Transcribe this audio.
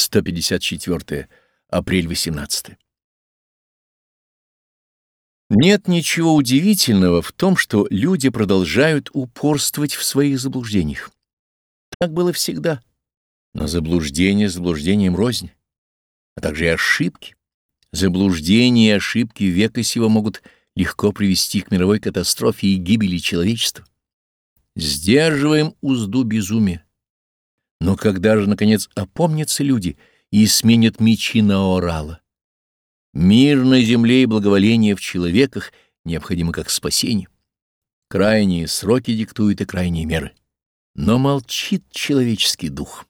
154. Апрель 18. Нет ничего удивительного в том, что люди продолжают упорствовать в своих заблуждениях. Так было всегда. Но заблуждение заблуждением рознь, а также и ошибки. Заблуждения и ошибки века сего могут легко привести к мировой катастрофе и гибели человечества. Сдерживаем узду безумия. Но когда же, наконец, опомнятся люди и сменят мечи на орала? Мир на земле и благоволение в человеках необходимы как спасение. Крайние сроки диктуют и крайние меры. Но молчит человеческий дух.